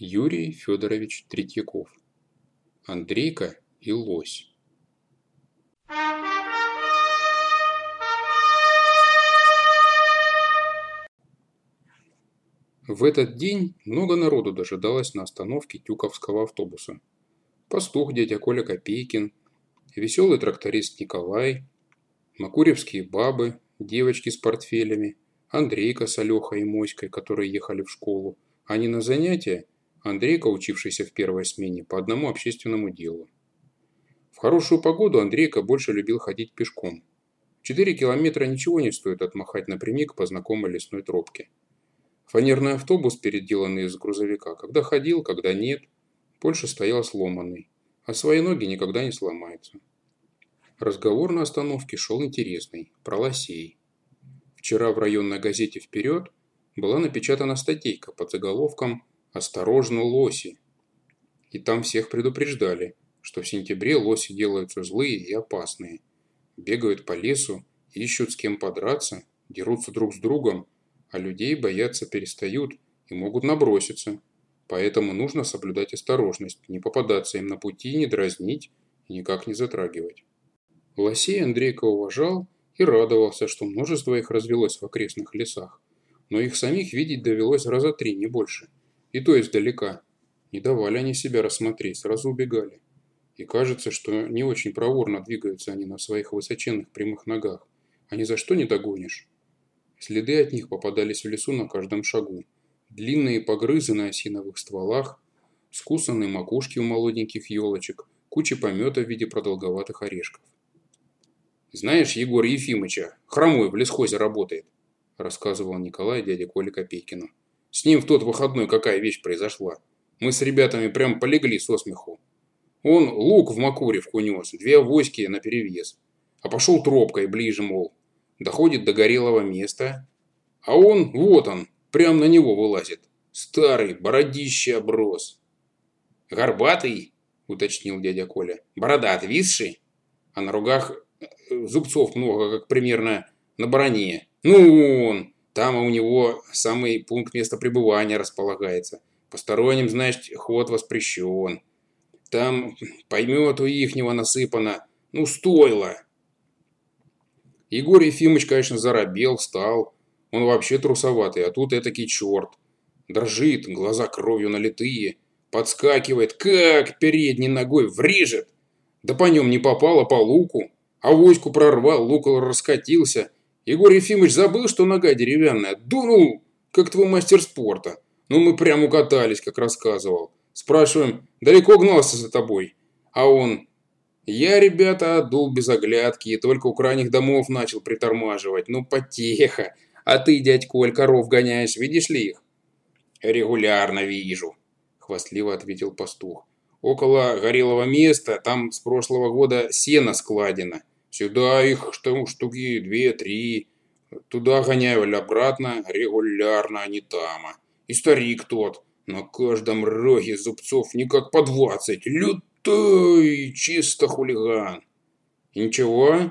Юрий Федорович Третьяков. Андрейка и лось. В этот день много народу дожидалось на остановке Тюковского автобуса. Пастух дядя Коля Копейкин, веселый тракторист Николай, макуревские бабы, девочки с портфелями, Андрейка с Алехой и Моськой, которые ехали в школу, а не на занятия, Андрейка, учившийся в первой смене, по одному общественному делу. В хорошую погоду Андрейка больше любил ходить пешком. Четыре километра ничего не стоит отмахать напрямик по знакомой лесной тропке. Фанерный автобус, переделанный из грузовика, когда ходил, когда нет, больше стоял сломанный, а свои ноги никогда не сломаются. Разговор на остановке шел интересный, про лосей. Вчера в районной газете «Вперед» была напечатана статейка под заголовком «Осторожно, лоси!». И там всех предупреждали, что в сентябре лоси делаются злые и опасные. Бегают по лесу, ищут с кем подраться, дерутся друг с другом, а людей бояться перестают и могут наброситься. Поэтому нужно соблюдать осторожность, не попадаться им на пути, не дразнить и никак не затрагивать. Лосей Андрейка уважал и радовался, что множество их развелось в окрестных лесах. Но их самих видеть довелось раза три, не больше. И то издалека. Не давали они себя рассмотреть, сразу убегали. И кажется, что не очень проворно двигаются они на своих высоченных прямых ногах. А ни за что не догонишь. Следы от них попадались в лесу на каждом шагу. Длинные погрызы на осиновых стволах, скусанные макушки у молоденьких елочек, куча помета в виде продолговатых орешков. «Знаешь Егор Ефимыча, хромой в лесхозе работает», рассказывал Николай дяде Коле Копейкину. С ним в тот выходной какая вещь произошла. Мы с ребятами прям полегли со смеху. Он лук в Макуревку нес, две авоськи наперевес. А пошел тропкой ближе, мол. Доходит до горелого места. А он, вот он, прям на него вылазит. Старый, бородище оброс. «Горбатый?» – уточнил дядя Коля. «Борода отвисший? А на ругах э, зубцов много, как примерно на броне. Ну он, там у него самый пункт места пребывания располагается. Посторонним, значит, ход воспрещен. Там поймет у ихнего насыпано. Ну, стоило. Егор Ефимович, конечно, заробел, встал. Он вообще трусоватый, а тут этакий черт. Дрожит, глаза кровью налитые. Подскакивает, как передней ногой врежет. Да по нем не попало по луку. А войску прорвал, лук раскатился. Егор Ефимович забыл, что нога деревянная. Дунул, как твой мастер спорта. Ну, мы прямо укатались, как рассказывал. Спрашиваем, далеко гнался за тобой? А он, я, ребята, дул без оглядки и только у крайних домов начал притормаживать. Ну, потеха. А ты, дядь Коль, коров гоняешь, видишь ли их? Регулярно вижу, хвастливо ответил пастух. Около горелого места, там с прошлого года сено складено. Сюда их что, штуки две-три. Туда гоняю, обратно регулярно, а не тама. И старик тот, на каждом роге зубцов никак по двадцать. Лютой, чисто хулиган. И ничего?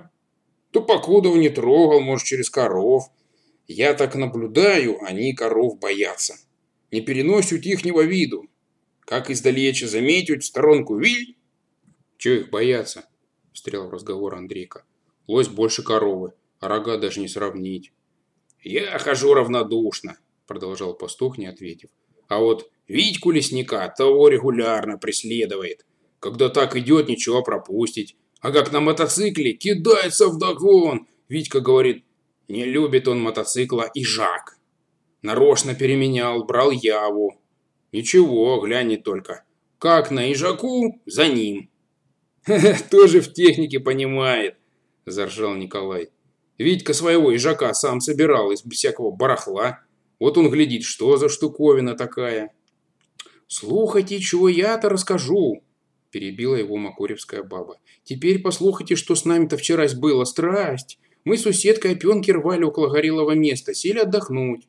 То покуда не трогал, может, через коров. Я так наблюдаю, они коров боятся. Не переносят ихнего виду. Как издалече заметить, в сторонку виль. Чего их бояться? Встрял в разговор Андрейка. Лось больше коровы, а рога даже не сравнить. Я хожу равнодушно, продолжал пастух, не ответив. А вот Витьку лесника того регулярно преследует. Когда так идет, ничего пропустить. А как на мотоцикле, кидается в догон. Витька говорит, не любит он мотоцикла и жак. Нарочно переменял, брал яву. Ничего, глянет только. Как на ижаку, за ним. «Тоже в технике понимает», – заржал Николай. «Витька своего ижака сам собирал из всякого барахла. Вот он глядит, что за штуковина такая». «Слухайте, чего я-то расскажу», – перебила его макуревская баба. «Теперь послухайте, что с нами-то вчерась было. Страсть! Мы с соседкой опенки рвали около горелого места, сели отдохнуть.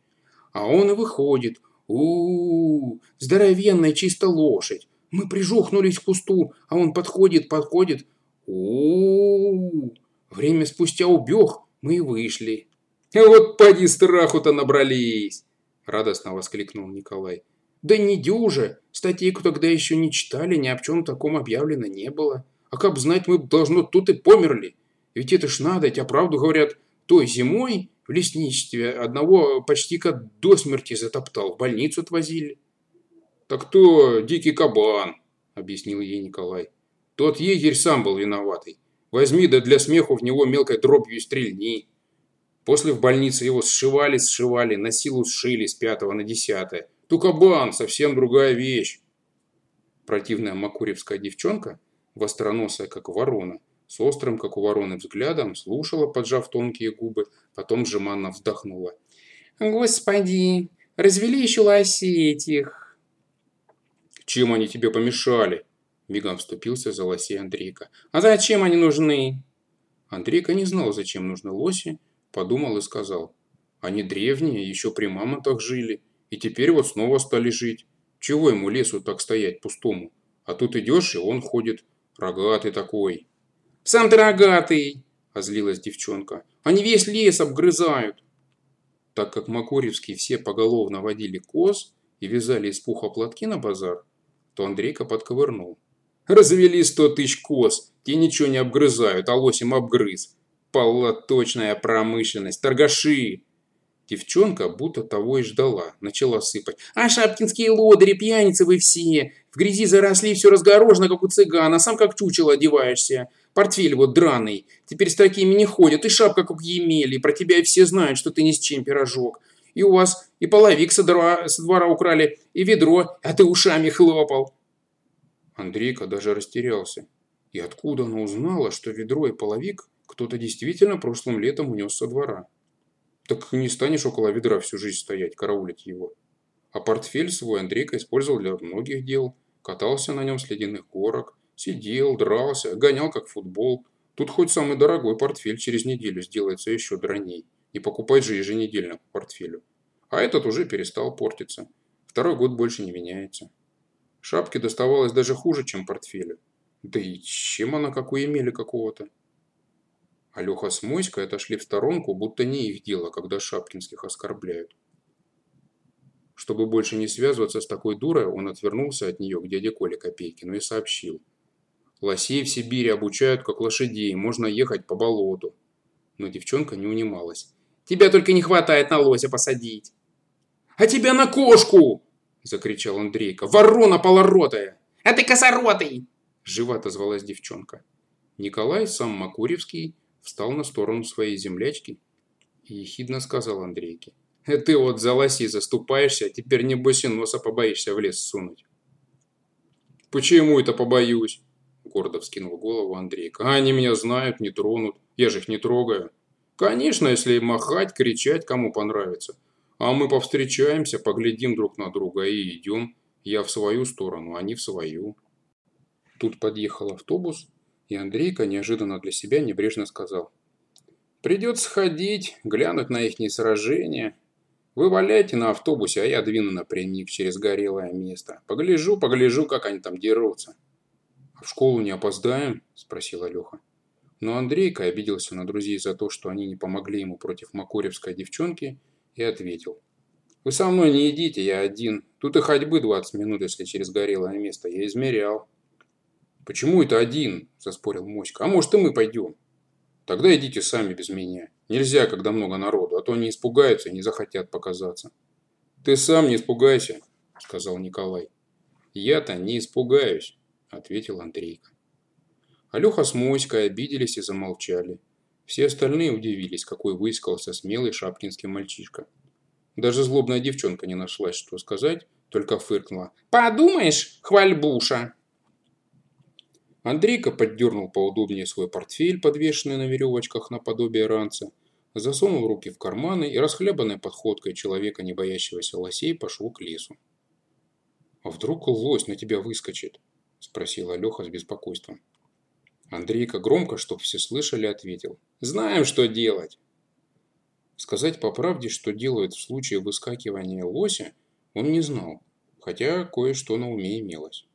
А он и выходит. у, -у, -у здоровенная чисто лошадь. Мы прижухнулись к кусту, а он подходит, подходит. у, Время спустя убег, мы и вышли. «Вот поди страху-то набрались!» Радостно воскликнул Николай. Да не дюже. Статейку тогда еще не читали, ни о чем таком объявлено не было. А как знать, мы должно тут и померли. Ведь это ж надо, а правду говорят, той зимой в лесничестве одного почти как до смерти затоптал, в больницу отвозили. Так то дикий кабан, объяснил ей Николай. Тот егерь сам был виноватый. Возьми, да для смеху в него мелкой дробью и стрельни. После в больнице его сшивали, сшивали, на силу сшили с пятого на десятое. Тукабан, совсем другая вещь. Противная макуревская девчонка, востроносая, как ворона, с острым, как у вороны, взглядом, слушала, поджав тонкие губы, потом жеманно вздохнула. «Господи, развели еще лосей этих!» «Чем они тебе помешали?» Мигом вступился за лосей Андрейка. «А зачем они нужны?» Андрейка не знал, зачем нужны лоси, подумал и сказал. «Они древние, еще при мамонтах жили, и теперь вот снова стали жить. Чего ему лесу так стоять пустому? А тут идешь, и он ходит, рогатый такой». «Сам ты рогатый!» – озлилась девчонка. «Они весь лес обгрызают!» Так как Макоревские все поголовно водили коз и вязали из пуха платки на базар, то Андрейка подковырнул. «Развели сто тысяч коз, те ничего не обгрызают, а лосем обгрыз. Полоточная промышленность, торгаши!» Девчонка будто того и ждала, начала сыпать. «А шапкинские лодыри, пьяницы вы все! В грязи заросли, все разгорожено, как у цыган, а сам как чучело одеваешься. Портфель вот драный, теперь с такими не ходят, и шапка как емели, про тебя все знают, что ты ни с чем пирожок. И у вас и половик со двора, со двора украли, и ведро, а ты ушами хлопал». Андрейка даже растерялся. И откуда она узнала, что ведро и половик кто-то действительно прошлым летом унес со двора? Так не станешь около ведра всю жизнь стоять, караулить его. А портфель свой Андрейка использовал для многих дел. Катался на нем с ледяных горок, сидел, дрался, гонял как футбол. Тут хоть самый дорогой портфель через неделю сделается еще драней. Не покупать же еженедельно по портфелю. А этот уже перестал портиться. Второй год больше не меняется. Шапке доставалось даже хуже, чем портфелю. Да и чем она, как у Емеля какого-то? Алёха с Моськой отошли в сторонку, будто не их дело, когда Шапкинских оскорбляют. Чтобы больше не связываться с такой дурой, он отвернулся от нее к дяде Коле Копейкину и сообщил. «Лосей в Сибири обучают, как лошадей, можно ехать по болоту». Но девчонка не унималась. «Тебя только не хватает на лося посадить». «А тебя на кошку!» – закричал Андрейка. «Ворона полоротая!» «А ты косоротый!» – живо отозвалась девчонка. Николай, сам Макуревский, встал на сторону своей землячки и ехидно сказал Андрейке. «Э, «Ты вот за лоси заступаешься, а теперь небось и носа побоишься в лес сунуть». «Почему это побоюсь?» Гордо вскинул голову Андрейка. «А они меня знают, не тронут. Я же их не трогаю. Конечно, если махать, кричать, кому понравится. А мы повстречаемся, поглядим друг на друга и идем. Я в свою сторону, они в свою». Тут подъехал автобус, и Андрейка неожиданно для себя небрежно сказал. «Придется ходить, глянуть на ихние сражения. Вы валяйте на автобусе, а я двину напрямик через горелое место. Погляжу, погляжу, как они там дерутся». «А в школу не опоздаем?» – спросила Леха. Но Андрейка обиделся на друзей за то, что они не помогли ему против макоревской девчонки, и ответил. «Вы со мной не идите, я один. Тут и ходьбы 20 минут, если через горелое место. Я измерял». «Почему это один?» – заспорил Моська. «А может и мы пойдем?» «Тогда идите сами без меня. Нельзя, когда много народу, а то они испугаются и не захотят показаться». «Ты сам не испугайся», – сказал Николай. «Я-то не испугаюсь», – ответил Андрейка. Алёха с Моськой обиделись и замолчали. Все остальные удивились, какой выискался смелый шапкинский мальчишка. Даже злобная девчонка не нашлась, что сказать, только фыркнула. «Подумаешь, хвальбуша!» Андрейка поддернул поудобнее свой портфель, подвешенный на веревочках наподобие ранца, засунул руки в карманы и расхлябанной подходкой человека, не боящегося лосей, пошел к лесу. «А вдруг лось на тебя выскочит?» – спросила Леха с беспокойством. Андрейка громко, чтоб все слышали, ответил. «Знаем, что делать!» Сказать по правде, что делают в случае выскакивания лося, он не знал, хотя кое-что на уме имелось.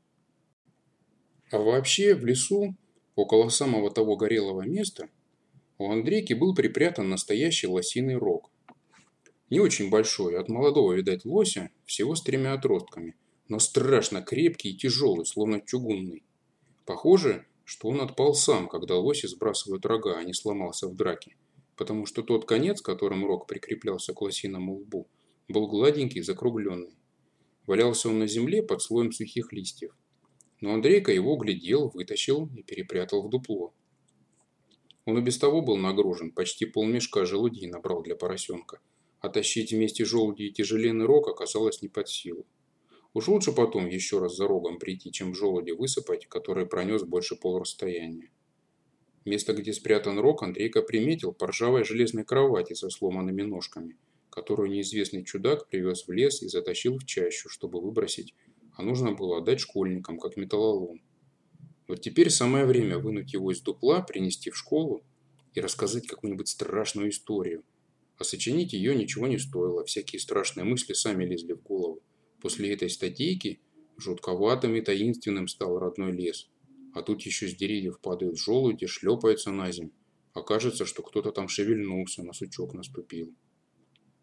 А вообще в лесу, около самого того горелого места, у Андрейки был припрятан настоящий лосиный рог. Не очень большой, от молодого, видать, лося, всего с тремя отростками, но страшно крепкий и тяжелый, словно чугунный. Похоже, что он отпал сам, когда лоси сбрасывают рога, а не сломался в драке, потому что тот конец, которым рог прикреплялся к лосиному лбу, был гладенький закругленный. Валялся он на земле под слоем сухих листьев. Но Андрейка его глядел, вытащил и перепрятал в дупло. Он и без того был нагружен, почти полмешка желудей набрал для поросенка, а тащить вместе желуди и тяжеленный рог оказалось не под силу. Уж лучше потом еще раз за рогом прийти, чем желуди высыпать, который пронес больше полурасстояния. Место, где спрятан рог, Андрейка приметил по ржавой железной кровати со сломанными ножками, которую неизвестный чудак привез в лес и затащил в чащу, чтобы выбросить, а нужно было отдать школьникам, как металлолом. Вот теперь самое время вынуть его из дупла, принести в школу и рассказать какую-нибудь страшную историю. А сочинить ее ничего не стоило, всякие страшные мысли сами лезли в голову. После этой статейки жутковатым и таинственным стал родной лес. А тут еще с деревьев падают желуди, шлепаются на землю. Окажется, что кто-то там шевельнулся, на сучок наступил.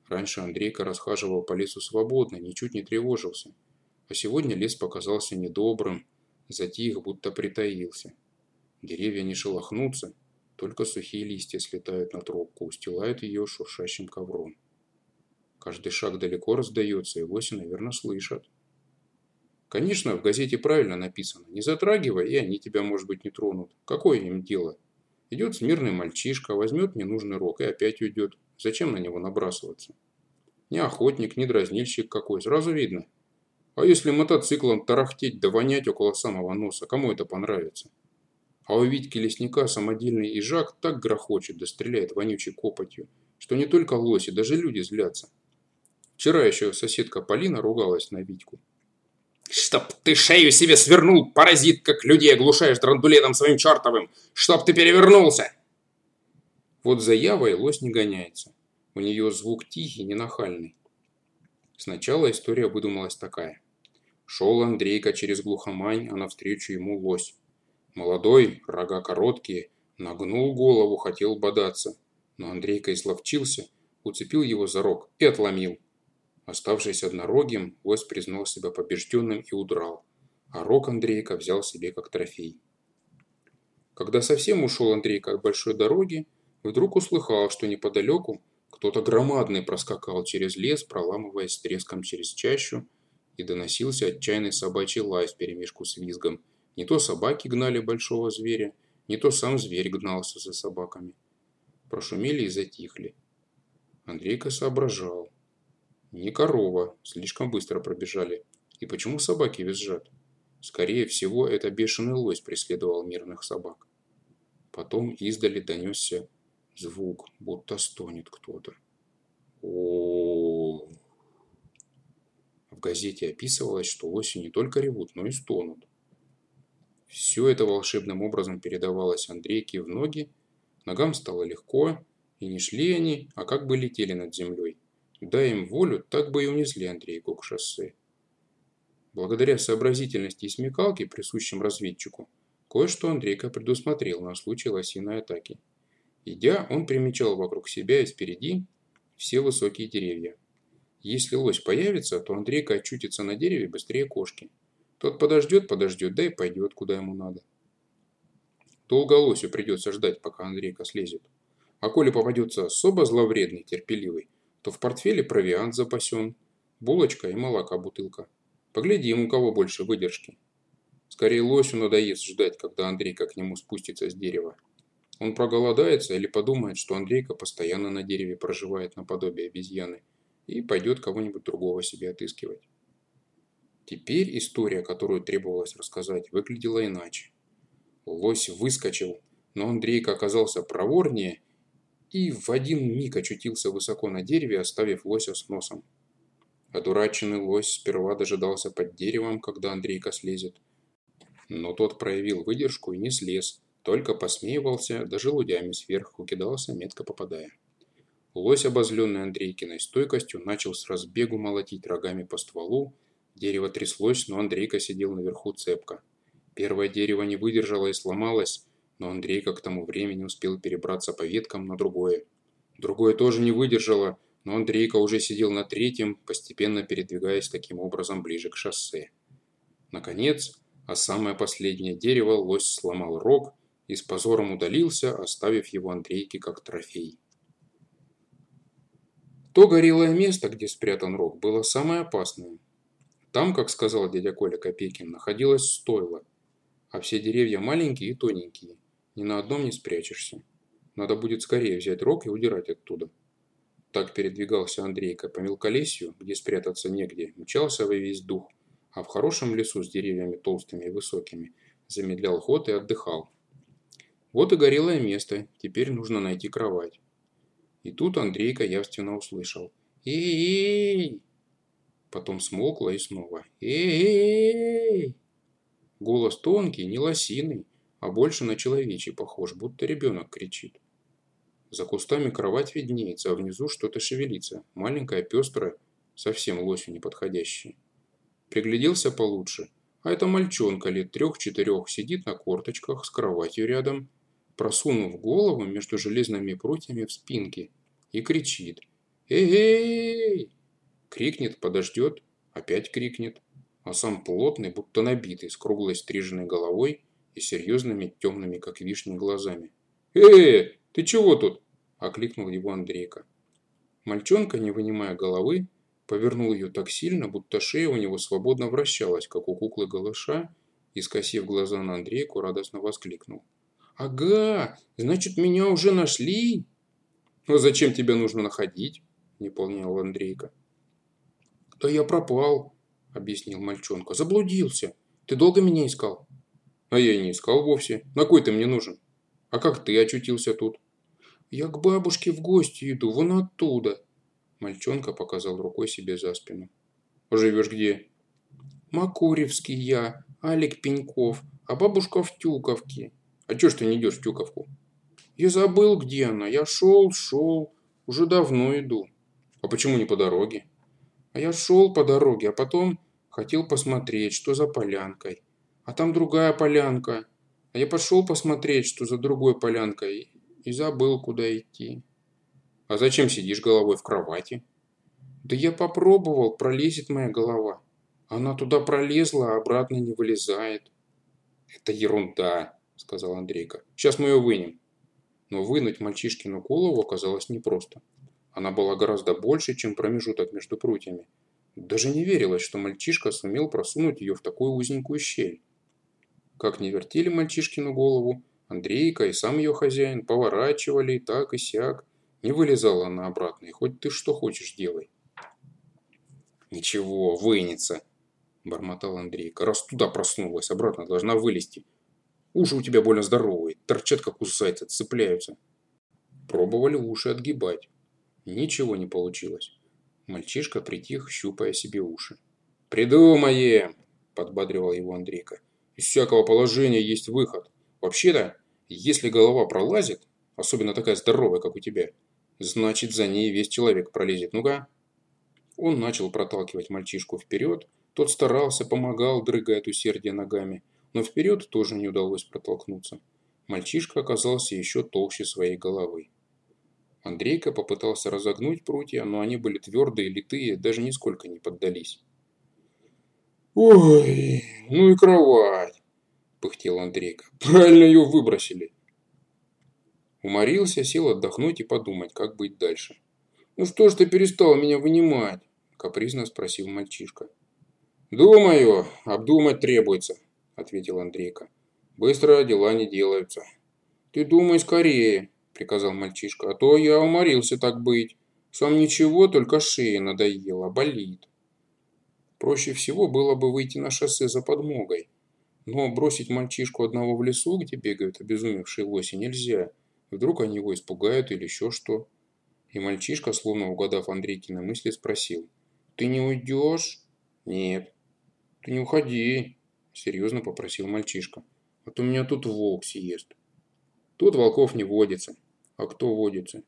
Раньше Андрейка расхаживал по лесу свободно, ничуть не тревожился. А сегодня лес показался недобрым, затих, будто притаился. Деревья не шелохнутся, только сухие листья слетают на тропку, устилают ее шуршащим ковром. Каждый шаг далеко раздается, и лоси, наверное, слышат. Конечно, в газете правильно написано. Не затрагивай, и они тебя, может быть, не тронут. Какое им дело? Идет смирный мальчишка, возьмет ненужный рог и опять уйдет. Зачем на него набрасываться? Не охотник, не дразнильщик какой, сразу видно. А если мотоциклом тарахтеть да вонять около самого носа, кому это понравится? А у Витьки лесника самодельный ижак так грохочет да стреляет вонючей копотью, что не только лоси, даже люди злятся. Вчера еще соседка Полина ругалась на Витьку. «Чтоб ты шею себе свернул, паразит, как людей оглушаешь драндулетом своим чертовым! Чтоб ты перевернулся!» Вот за Явой лось не гоняется. У нее звук тихий, ненахальный. Сначала история выдумалась такая. Шел Андрейка через глухомань, а навстречу ему лось. Молодой, рога короткие, нагнул голову, хотел бодаться. Но Андрейка изловчился, уцепил его за рог и отломил. Оставшись однорогим, лось признал себя побежденным и удрал, а рог Андрейка взял себе как трофей. Когда совсем ушел Андрейка от большой дороги, вдруг услыхал, что неподалеку кто-то громадный проскакал через лес, проламываясь треском через чащу, и доносился отчаянный собачий лай вперемешку с визгом. Не то собаки гнали большого зверя, не то сам зверь гнался за собаками. Прошумели и затихли. Андрейка соображал. Не корова, слишком быстро пробежали. И почему собаки визжат? Скорее всего, это бешеный лось преследовал мирных собак. Потом издали донесся звук, будто стонет кто-то. О, В газете описывалось, что лоси не только ревут, но и стонут. Все это волшебным образом передавалось Андрейке в ноги, ногам стало легко, и не шли они, а как бы летели над землей. Дай им волю, так бы и унесли Андрейку к шоссе. Благодаря сообразительности и смекалке, присущим разведчику, кое-что Андрейка предусмотрел на случай лосиной атаки. Идя, он примечал вокруг себя и спереди все высокие деревья. Если лось появится, то Андрейка очутится на дереве быстрее кошки. Тот подождет, подождет, да и пойдет, куда ему надо. Долго лосю придется ждать, пока Андрейка слезет. А коли попадется особо зловредный, терпеливый, то в портфеле провиант запасен, булочка и молока бутылка. Поглядим, у кого больше выдержки. Скорее лосю надоест ждать, когда Андрейка к нему спустится с дерева. Он проголодается или подумает, что Андрейка постоянно на дереве проживает наподобие обезьяны и пойдет кого-нибудь другого себе отыскивать. Теперь история, которую требовалось рассказать, выглядела иначе. Лось выскочил, но Андрейка оказался проворнее и в один миг очутился высоко на дереве, оставив лося с носом. Одураченный лось сперва дожидался под деревом, когда Андрейка слезет. Но тот проявил выдержку и не слез, только посмеивался, да желудями сверху кидался, метко попадая. Лось, обозленный Андрейкиной стойкостью, начал с разбегу молотить рогами по стволу. Дерево тряслось, но Андрейка сидел наверху цепко. Первое дерево не выдержало и сломалось, но Андрейка к тому времени успел перебраться по веткам на другое. Другое тоже не выдержало, но Андрейка уже сидел на третьем, постепенно передвигаясь таким образом ближе к шоссе. Наконец, а самое последнее дерево лось сломал рог и с позором удалился, оставив его Андрейке как трофей. То горелое место, где спрятан рог, было самое опасное. Там, как сказал дядя Коля Копейкин, находилось стойло, а все деревья маленькие и тоненькие, ни на одном не спрячешься. Надо будет скорее взять рог и удирать оттуда. Так передвигался Андрейка по мелколесью, где спрятаться негде, мчался во весь дух, а в хорошем лесу с деревьями толстыми и высокими замедлял ход и отдыхал. Вот и горелое место, теперь нужно найти кровать. И тут Андрейка явственно услышал «Эй-эй!» Потом смолкло и снова «Эй-эй!» Голос тонкий, не лосиный, а больше на человечий похож, будто ребенок кричит. За кустами кровать виднеется, а внизу что-то шевелится, маленькая, пестрая, совсем лосью неподходящая. Пригляделся получше, а это мальчонка лет трех-четырех сидит на корточках с кроватью рядом, просунув голову между железными прутьями в спинке и кричит «Эй-эй!» Крикнет, подождет, опять крикнет, а сам плотный, будто набитый, с круглой стриженной головой и серьезными темными, как вишни, глазами. «Эй, ты чего тут?» – окликнул его Андрейка. Мальчонка, не вынимая головы, повернул ее так сильно, будто шея у него свободно вращалась, как у куклы голыша, и, скосив глаза на Андрейку, радостно воскликнул. «Ага, значит, меня уже нашли?» «Ну, зачем тебя нужно находить?» – не понял Андрейка. «Да я пропал», – объяснил мальчонка. «Заблудился. Ты долго меня искал?» «А я и не искал вовсе. На кой ты мне нужен?» А как ты очутился тут? Я к бабушке в гости иду, вон оттуда. Мальчонка показал рукой себе за спину. Живешь где? Макуревский я, Алик Пеньков, а бабушка в Тюковке. А чё ж ты не идешь в Тюковку? Я забыл, где она. Я шел, шел. Уже давно иду. А почему не по дороге? А я шел по дороге, а потом хотел посмотреть, что за полянкой. А там другая полянка. А я пошел посмотреть, что за другой полянкой, и забыл, куда идти. А зачем сидишь головой в кровати? Да я попробовал, пролезет моя голова. Она туда пролезла, а обратно не вылезает. Это ерунда, сказал Андрейка. Сейчас мы ее вынем. Но вынуть мальчишкину голову оказалось непросто. Она была гораздо больше, чем промежуток между прутьями. Даже не верилось, что мальчишка сумел просунуть ее в такую узенькую щель. Как не вертели мальчишкину голову, Андрейка и сам ее хозяин поворачивали и так и сяк. Не вылезала она обратно, и хоть ты что хочешь делай. «Ничего, вынется», – бормотал Андрейка. «Раз туда проснулась, обратно должна вылезти. Уши у тебя больно здоровые, торчат, как у зайца, цепляются». Пробовали уши отгибать. Ничего не получилось. Мальчишка притих, щупая себе уши. «Придумаем!» – подбадривал его Андрейка. Из всякого положения есть выход. Вообще-то, если голова пролазит, особенно такая здоровая, как у тебя, значит за ней весь человек пролезет. Ну-ка. Он начал проталкивать мальчишку вперед. Тот старался, помогал, дрыгая от усердия ногами. Но вперед тоже не удалось протолкнуться. Мальчишка оказался еще толще своей головы. Андрейка попытался разогнуть прутья, но они были твердые, литые, даже нисколько не поддались. «Ой, ну и кровать!» – пыхтел Андрейка. «Правильно ее выбросили!» Уморился, сел отдохнуть и подумать, как быть дальше. «Ну что ж ты перестал меня вынимать?» – капризно спросил мальчишка. «Думаю, обдумать требуется», – ответил Андрейка. «Быстро дела не делаются». «Ты думай скорее», – приказал мальчишка, – «а то я уморился так быть. Сам ничего, только шея надоела, болит». Проще всего было бы выйти на шоссе за подмогой. Но бросить мальчишку одного в лесу, где бегают обезумевшие лоси, нельзя. Вдруг они его испугают или еще что. И мальчишка, словно угадав Андрейкины мысли, спросил. «Ты не уйдешь?» «Нет». «Ты не уходи», – серьезно попросил мальчишка. «А то меня тут волк съест». «Тут волков не водится». «А кто водится?»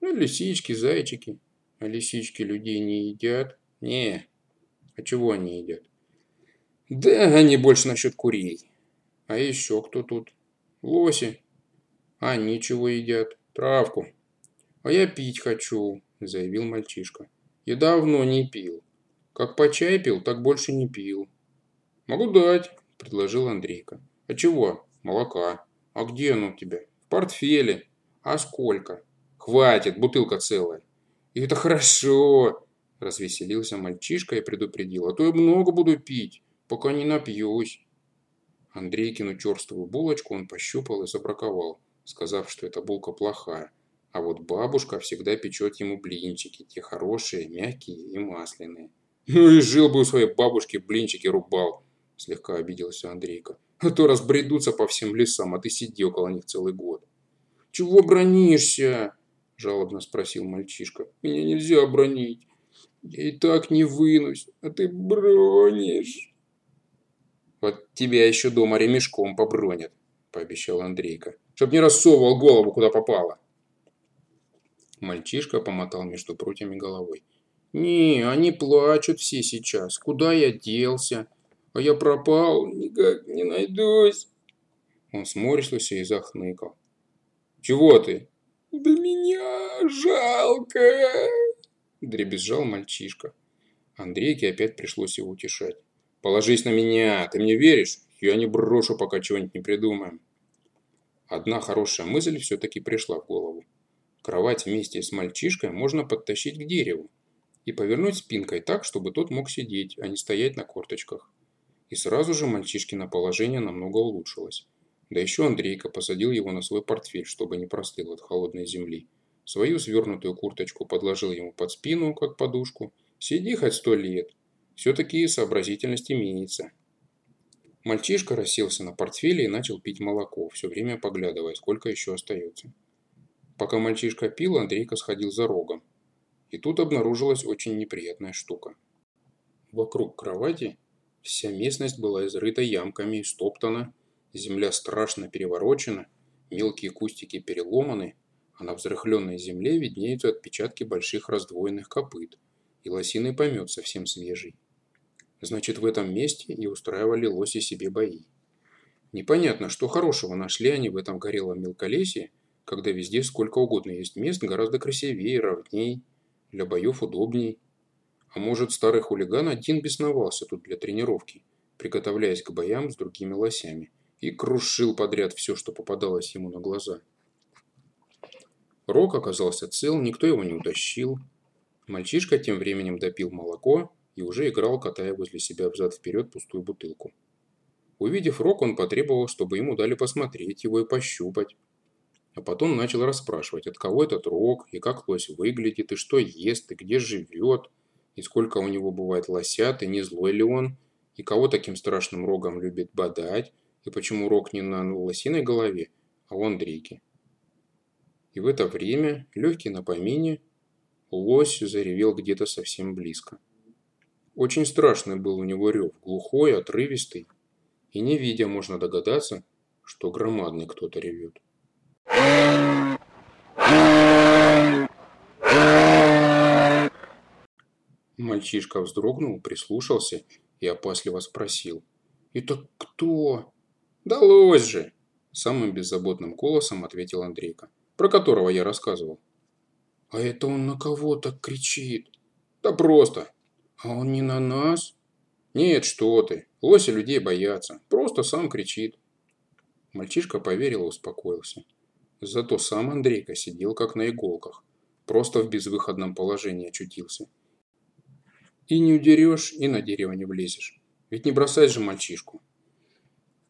«Ну, лисички, зайчики». «А лисички людей не едят?» «Не, а чего они едят? Да, они больше насчет курей. А еще кто тут? Лоси. А они чего едят? Травку. А я пить хочу. – заявил мальчишка. «И давно не пил. Как по чай пил, так больше не пил». «Могу дать», – предложил Андрейка. «А чего? Молока. А где оно у тебя?» «В портфеле». «А сколько?» «Хватит, бутылка целая». «И это хорошо», – развеселился мальчишка и предупредил. «А то я много буду пить, пока не напьюсь». Андрейкину черствую булочку он пощупал и забраковал, сказав, что эта булка плохая. А вот бабушка всегда печет ему блинчики, те хорошие, мягкие и масляные. «Ну и жил бы у своей бабушки, блинчики рубал!» Слегка обиделся Андрейка. «А то разбредутся по всем лесам, а ты сиди около них целый год». «Чего бронишься?» Жалобно спросил мальчишка. «Меня нельзя бронить. Я и так не вынусь, а ты бронишь». «Вот тебя еще дома ремешком побронят», пообещал Андрейка. «Чтоб не рассовывал голову, куда попало». Мальчишка помотал между прутьями головой. «Не, они плачут все сейчас. Куда я делся? А я пропал, никак не найдусь». Он сморщился и захныкал. «Чего ты?» «Да меня жалко!» Дребезжал мальчишка. Андрейке опять пришлось его утешать. «Положись на меня, ты мне веришь? Я не брошу, пока чего-нибудь не придумаем». Одна хорошая мысль все-таки пришла в голову. Кровать вместе с мальчишкой можно подтащить к дереву и повернуть спинкой так, чтобы тот мог сидеть, а не стоять на корточках. И сразу же мальчишкино положение намного улучшилось. Да еще Андрейка посадил его на свой портфель, чтобы не простыл от холодной земли. Свою свернутую курточку подложил ему под спину, как подушку. Сиди хоть сто лет. Все-таки сообразительность имеется. Мальчишка расселся на портфеле и начал пить молоко, все время поглядывая, сколько еще остается. Пока мальчишка пил, Андрейка сходил за рогом. И тут обнаружилась очень неприятная штука. Вокруг кровати вся местность была изрыта ямками стоптана, земля страшно переворочена, мелкие кустики переломаны, а на взрыхленной земле виднеются отпечатки больших раздвоенных копыт, и лосиный помет совсем свежий. Значит, в этом месте и устраивали лоси себе бои. Непонятно, что хорошего нашли они в этом горелом мелколесье, когда везде сколько угодно есть мест гораздо красивее, ровней, для боев удобней. А может, старый хулиган один бесновался тут для тренировки, приготовляясь к боям с другими лосями, и крушил подряд все, что попадалось ему на глаза. Рок оказался цел, никто его не утащил. Мальчишка тем временем допил молоко и уже играл, катая возле себя взад-вперед пустую бутылку. Увидев Рок, он потребовал, чтобы ему дали посмотреть его и пощупать. А потом начал расспрашивать, от кого этот рог, и как лось выглядит, и что ест, и где живет, и сколько у него бывает лосят, и не злой ли он, и кого таким страшным рогом любит бодать, и почему рог не на лосиной голове, а у Андрейки. И в это время, легкий на помине, лось заревел где-то совсем близко. Очень страшный был у него рев, глухой, отрывистый, и не видя, можно догадаться, что громадный кто-то ревет. Мальчишка вздрогнул, прислушался и опасливо спросил. «Это кто?» «Далось же!» Самым беззаботным голосом ответил Андрейка, про которого я рассказывал. «А это он на кого так кричит?» «Да просто!» «А он не на нас?» «Нет, что ты. Лоси людей боятся. Просто сам кричит». Мальчишка поверил и успокоился. Зато сам Андрейка сидел как на иголках, просто в безвыходном положении очутился. И не удерешь, и на дерево не влезешь. Ведь не бросать же мальчишку.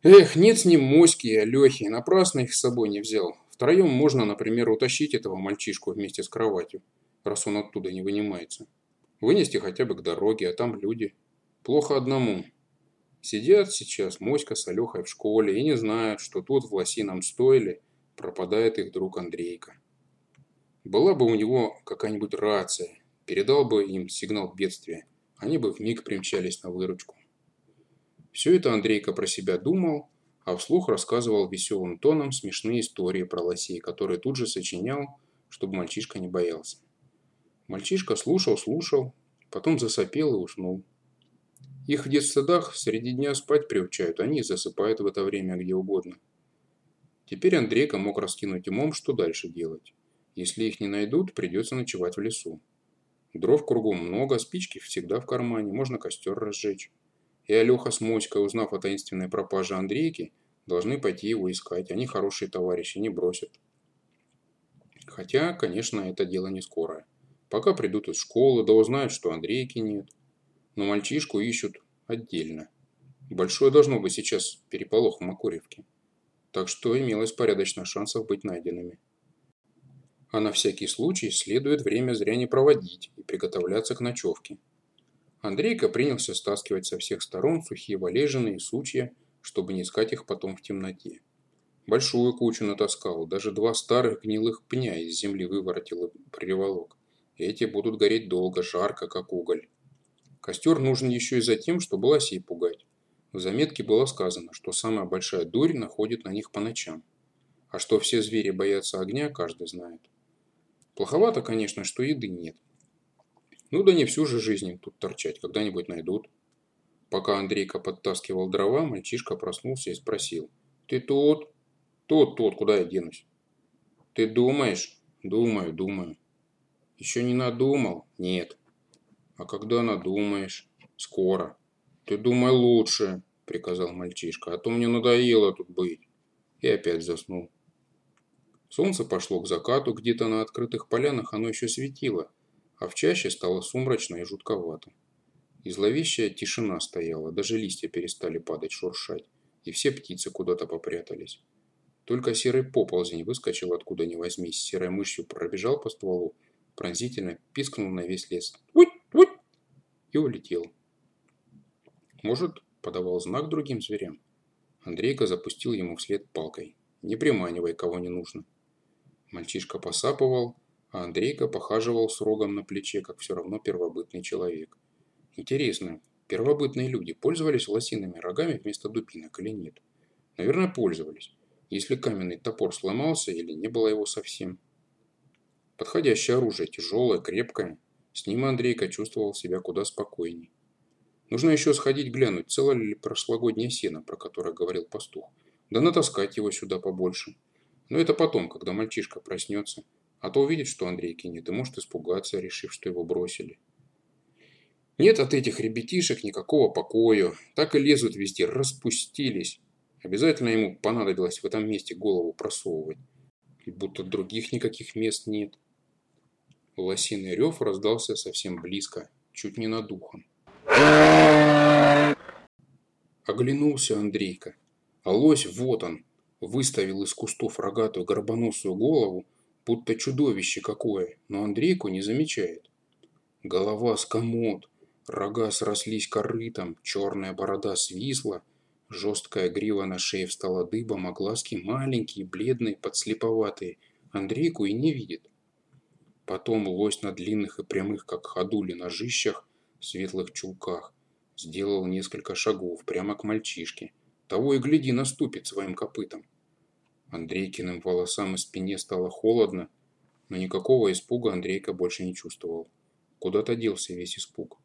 Эх, нет с ним Моськи и Алехи, напрасно их с собой не взял. Втроем можно, например, утащить этого мальчишку вместе с кроватью, раз он оттуда не вынимается. Вынести хотя бы к дороге, а там люди. Плохо одному. Сидят сейчас Моська с Алехой в школе и не знают, что тут в лосином стойле пропадает их друг Андрейка. Была бы у него какая-нибудь рация, передал бы им сигнал бедствия, они бы вмиг примчались на выручку. Все это Андрейка про себя думал, а вслух рассказывал веселым тоном смешные истории про лосей, которые тут же сочинял, чтобы мальчишка не боялся. Мальчишка слушал, слушал, потом засопел и уснул. Их в детсадах среди дня спать приучают, они засыпают в это время где угодно. Теперь Андрейка мог раскинуть умом, что дальше делать. Если их не найдут, придется ночевать в лесу. Дров кругом много, спички всегда в кармане, можно костер разжечь. И Алеха с Моськой, узнав о таинственной пропаже Андрейки, должны пойти его искать. Они хорошие товарищи, не бросят. Хотя, конечно, это дело не скорое. Пока придут из школы, да узнают, что Андрейки нет. Но мальчишку ищут отдельно. Большое должно быть сейчас переполох в Макуревке. Так что имелось порядочно шансов быть найденными. А на всякий случай следует время зря не проводить и приготовляться к ночевке. Андрейка принялся стаскивать со всех сторон сухие валежины и сучья, чтобы не искать их потом в темноте. Большую кучу натаскал, даже два старых гнилых пня из земли выворотил и приволок. Эти будут гореть долго, жарко, как уголь. Костер нужен еще и за тем, чтобы лосей пугать. В заметке было сказано, что самая большая дурь находит на них по ночам. А что все звери боятся огня, каждый знает. Плоховато, конечно, что еды нет. Ну да не всю же жизнь им тут торчать, когда-нибудь найдут. Пока Андрейка подтаскивал дрова, мальчишка проснулся и спросил. «Ты тут?» «Тут, тут, куда я денусь?» «Ты думаешь?» «Думаю, думаю». «Еще не надумал?» «Нет». «А когда надумаешь?» «Скоро». «Ты думай лучше», – приказал мальчишка, – «а то мне надоело тут быть». И опять заснул. Солнце пошло к закату, где-то на открытых полянах оно еще светило, а в чаще стало сумрачно и жутковато. И зловещая тишина стояла, даже листья перестали падать, шуршать, и все птицы куда-то попрятались. Только серый поползень выскочил откуда ни возьмись, серой мышью пробежал по стволу, пронзительно пискнул на весь лес. «Вуть! Вуть!» и улетел. Может, подавал знак другим зверям? Андрейка запустил ему вслед палкой. «Не приманивай, кого не нужно». Мальчишка посапывал, а Андрейка похаживал с рогом на плече, как все равно первобытный человек. Интересно, первобытные люди пользовались лосиными рогами вместо дубинок или нет? Наверное, пользовались если каменный топор сломался или не было его совсем. Подходящее оружие, тяжелое, крепкое. С ним Андрейка чувствовал себя куда спокойней. Нужно еще сходить глянуть, цело ли прошлогоднее сено, про которое говорил пастух. Да натаскать его сюда побольше. Но это потом, когда мальчишка проснется. А то увидит, что Андрейки нет, и может испугаться, решив, что его бросили. Нет от этих ребятишек никакого покоя. Так и лезут везде, распустились. Обязательно ему понадобилось в этом месте голову просовывать. И будто других никаких мест нет. Лосиный рев раздался совсем близко, чуть не над ухом. Оглянулся Андрейка. А лось вот он, выставил из кустов рогатую горбоносую голову, будто чудовище какое, но Андрейку не замечает. Голова с комод, рога срослись корытом, черная борода свисла – Жесткая грива на шее встала дыбом, а глазки маленькие, бледные, подслеповатые. Андрейку и не видит. Потом лось на длинных и прямых, как ходули, ножищах, светлых чулках. Сделал несколько шагов прямо к мальчишке. Того и гляди, наступит своим копытом. Андрейкиным волосам и спине стало холодно, но никакого испуга Андрейка больше не чувствовал. Куда-то делся весь испуг.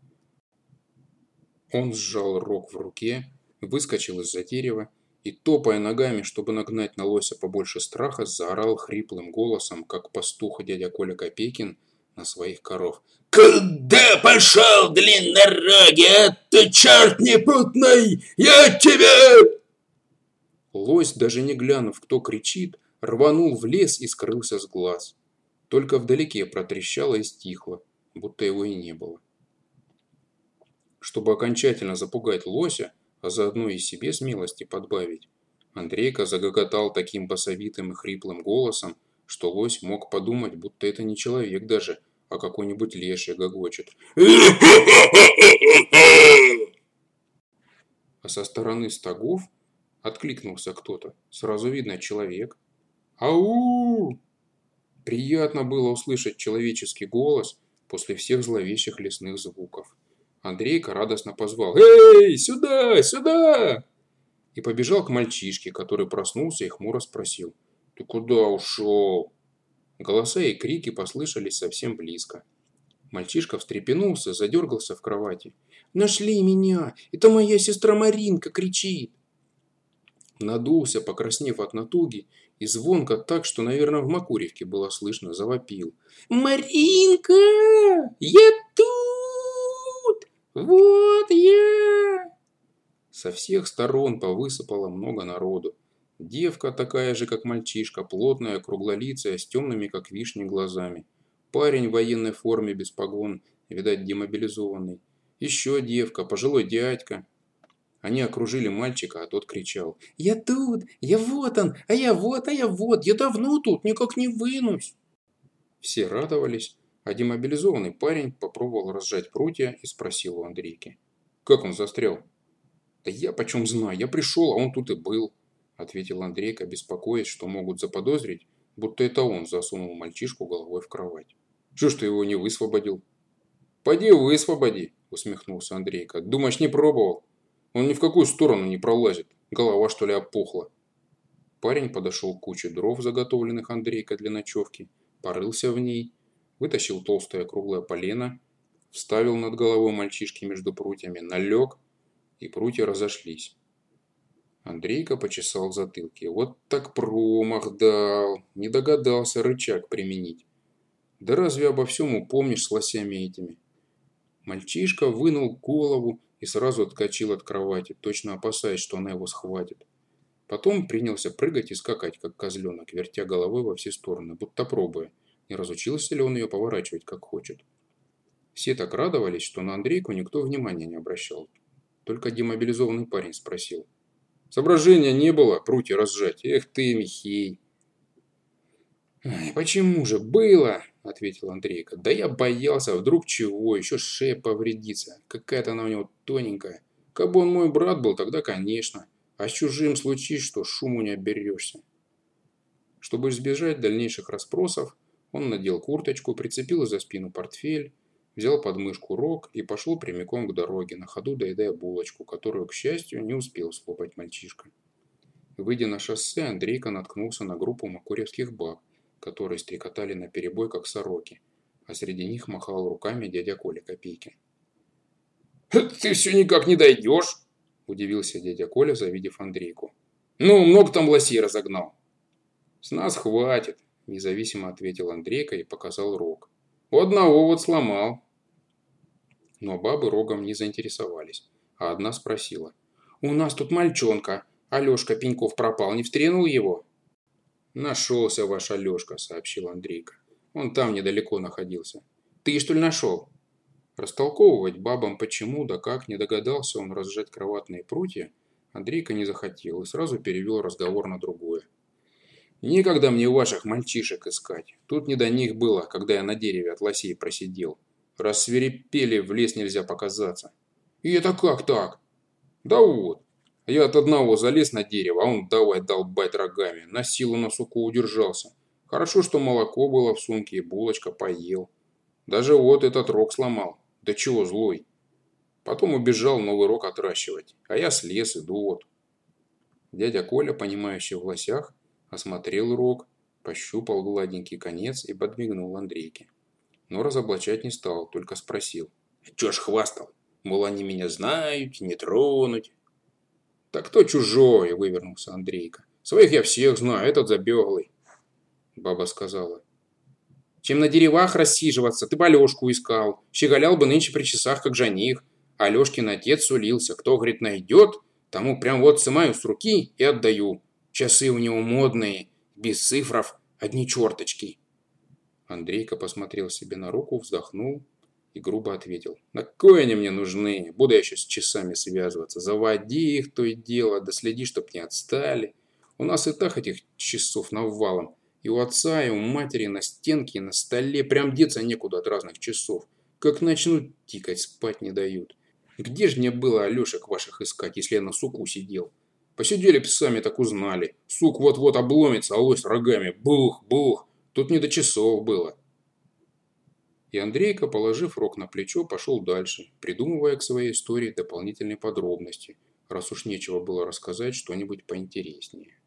Он сжал рог в руке выскочил из-за дерева и, топая ногами, чтобы нагнать на лося побольше страха, заорал хриплым голосом, как пастух дядя Коля Копейкин на своих коров. «Куда пошел, длиннорогий, а ты черт непутный? Я тебе...» Лось, даже не глянув, кто кричит, рванул в лес и скрылся с глаз. Только вдалеке протрещало и стихло, будто его и не было. Чтобы окончательно запугать лося, а заодно и себе смелости подбавить. Андрейка загоготал таким басовитым и хриплым голосом, что лось мог подумать, будто это не человек даже, а какой-нибудь леший гогочет. А со стороны стогов откликнулся кто-то. Сразу видно человек. «Ау!» Приятно было услышать человеческий голос после всех зловещих лесных звуков. Андрейка радостно позвал «Эй, сюда, сюда!» и побежал к мальчишке, который проснулся и хмуро спросил «Ты куда ушел?» Голоса и крики послышались совсем близко. Мальчишка встрепенулся, задергался в кровати. «Нашли меня! Это моя сестра Маринка кричит!» Надулся, покраснев от натуги, и звонко так, что, наверное, в Макуревке было слышно, завопил. «Маринка! Я тут! Вот я!» Со всех сторон повысыпало много народу. Девка такая же, как мальчишка, плотная, круглолицая, с темными, как вишни, глазами. Парень в военной форме без погон, видать, демобилизованный. Еще девка, пожилой дядька. Они окружили мальчика, а тот кричал. «Я тут! Я вот он! А я вот, а я вот! Я давно тут! Никак не вынусь!» Все радовались, а демобилизованный парень попробовал разжать прутья и спросил у Андрейки. «Как он застрял?» «Да я почем знаю, я пришел, а он тут и был», ответил Андрейка, беспокоясь, что могут заподозрить, будто это он засунул мальчишку головой в кровать. «Что ж ты его не высвободил?» «Поди высвободи», усмехнулся Андрейка. «Думаешь, не пробовал? Он ни в какую сторону не пролазит. Голова, что ли, опухла». Парень подошел к куче дров, заготовленных Андрейка для ночевки, порылся в ней, вытащил толстое круглое полено, вставил над головой мальчишки между прутьями, налег, и прутья разошлись. Андрейка почесал в затылке. Вот так промах дал. Не догадался рычаг применить. Да разве обо всем упомнишь с лосями этими? Мальчишка вынул голову и сразу отскочил от кровати, точно опасаясь, что она его схватит. Потом принялся прыгать и скакать, как козленок, вертя головой во все стороны, будто пробуя, не разучился ли он ее поворачивать, как хочет. Все так радовались, что на Андрейку никто внимания не обращал. Только демобилизованный парень спросил. «Соображения не было, прутья разжать. Эх ты, Михей!» «Почему же? Было!» – ответил Андрейка. «Да я боялся, вдруг чего, еще шея повредится. Какая-то она у него тоненькая. Кабы он мой брат был, тогда конечно. А с чужим случись, что шуму не оберешься». Чтобы избежать дальнейших расспросов, он надел курточку, прицепил за спину портфель, взял под мышку рог и пошел прямиком к дороге, на ходу доедая булочку, которую, к счастью, не успел слопать мальчишка. Выйдя на шоссе, Андрейка наткнулся на группу макуревских баб, которые стрекотали на перебой, как сороки, а среди них махал руками дядя Коля Копейки. «Ты все никак не дойдешь!» – удивился дядя Коля, завидев Андрейку. «Ну, много там лосей разогнал!» «С нас хватит!» – независимо ответил Андрейка и показал рог. «У одного вот сломал!» Но бабы рогом не заинтересовались, а одна спросила. «У нас тут мальчонка, Алешка Пеньков пропал, не встрянул его?» «Нашелся ваш Алешка», – сообщил Андрейка. «Он там недалеко находился». «Ты, что ли, нашел?» Растолковывать бабам почему да как не догадался он разжать кроватные прутья, Андрейка не захотел и сразу перевел разговор на другое. «Никогда мне ваших мальчишек искать. Тут не до них было, когда я на дереве от лосей просидел. Рассверепели, в лес нельзя показаться». «И это как так?» «Да вот, я от одного залез на дерево, а он давай долбать рогами. На силу на суку удержался. Хорошо, что молоко было в сумке и булочка поел. Даже вот этот рог сломал. Да чего злой. Потом убежал новый рог отращивать. А я слез, иду вот. Дядя Коля, понимающий в лосях, осмотрел рог, пощупал гладенький конец и подмигнул Андрейке. Но разоблачать не стал, только спросил. «Чё ж хвастал? Мол, они меня знают, не тронуть». «Так кто чужой?» – вывернулся Андрейка. «Своих я всех знаю, этот забеглый». Баба сказала. «Чем на деревах рассиживаться, ты бы Алешку искал. Щеголял бы нынче при часах, как жених. Алешкин отец сулился. Кто, говорит, найдет, тому прям вот сымаю с руки и отдаю. Часы у него модные, без цифров, одни черточки». Андрейка посмотрел себе на руку, вздохнул и грубо ответил. «На кой они мне нужны? Буду я еще с часами связываться. Заводи их то и дело, да следи, чтоб не отстали. У нас и так этих часов навалом. И у отца, и у матери на стенке, и на столе. Прям деться некуда от разных часов. Как начнут тикать, спать не дают. Где же мне было Алешек ваших искать, если я на суку сидел? Посидели псами, так узнали. Сук вот-вот обломится, а лось рогами. Бух, бух. Тут не до часов было. И Андрейка, положив рог на плечо, пошел дальше, придумывая к своей истории дополнительные подробности, раз уж нечего было рассказать что-нибудь поинтереснее.